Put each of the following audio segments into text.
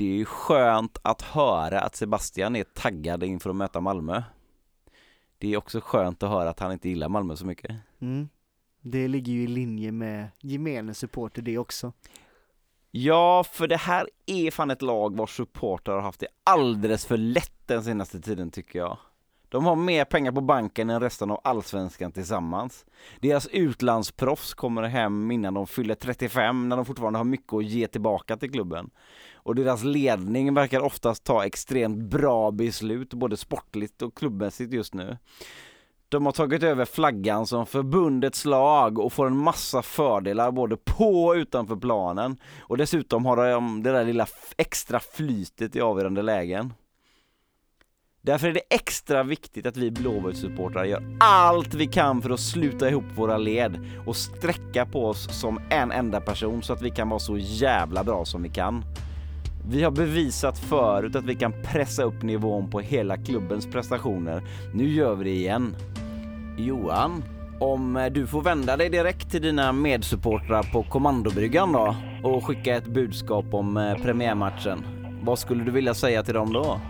Det är ju skönt att höra att Sebastian är taggad inför att möta Malmö. Det är också skönt att höra att han inte gillar Malmö så mycket. Mm. Det ligger ju i linje med gemene supporter det också. Ja, för det här är fan ett lag vars supportrar har haft det alldeles för lätt den senaste tiden tycker jag. De har mer pengar på banken än resten av allsvenskan tillsammans. Deras utlandsproffs kommer hem innan de fyller 35 när de fortfarande har mycket att ge tillbaka till klubben. Och deras ledning verkar oftast ta extremt bra beslut både sportligt och klubbmässigt just nu. De har tagit över flaggan som förbundets lag och får en massa fördelar både på och utanför planen. Och dessutom har de det där lilla extra flytet i avgörande lägen. Därför är det extra viktigt att vi Blåvitt-supportrar gör allt vi kan för att sluta ihop våra led och sträcka på oss som en enda person så att vi kan vara så jävla bra som vi kan. Vi har bevisat förut att vi kan pressa upp nivån på hela klubbens prestationer. Nu gör vi det igen. Johan, om eh, du får vända dig direkt till dina medsupportrar på kommandobryggan då och skicka ett budskap om eh, premiärmatchen. Vad skulle du vilja säga till dem då?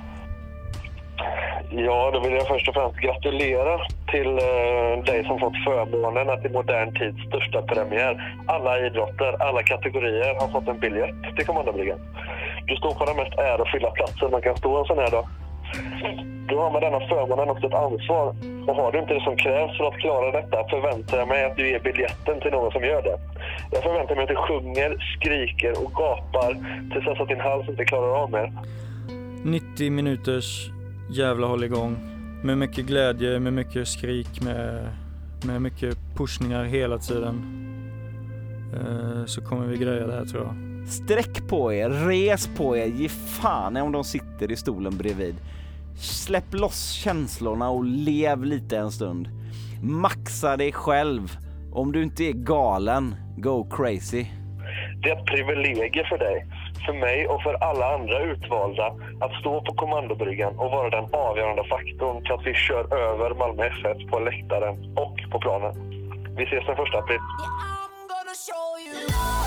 Ja, då vill jag först och främst gratulera till eh, dig som fått förmånen att i modern tids största premiär, alla idrotter, alla kategorier, har fått en biljett till kommandobryggan. Du står på den mest ärofyllda platsen man kan stå en sån här dag. Du har med denna förmånen också ett ansvar. Och har du inte det som krävs för att klara detta förväntar jag mig att du ger biljetten till någon som gör det. Jag förväntar mig att du sjunger, skriker och gapar tills dess att din hals inte klarar av mer. 90 minuters jävla hålligång. Med mycket glädje, med mycket skrik, med, med mycket pushningar hela tiden. Eh, så kommer vi greja det här tror jag. Sträck på er, res på er, ge fan om de sitter i stolen bredvid. Släpp loss känslorna och lev lite en stund. Maxa dig själv. Om du inte är galen, go crazy. Det är ett privilegium för dig, för mig och för alla andra utvalda att stå på kommandobryggan och vara den avgörande faktorn till att vi kör över Malmö FF på läktaren och på planen. Vi ses den första april. I'm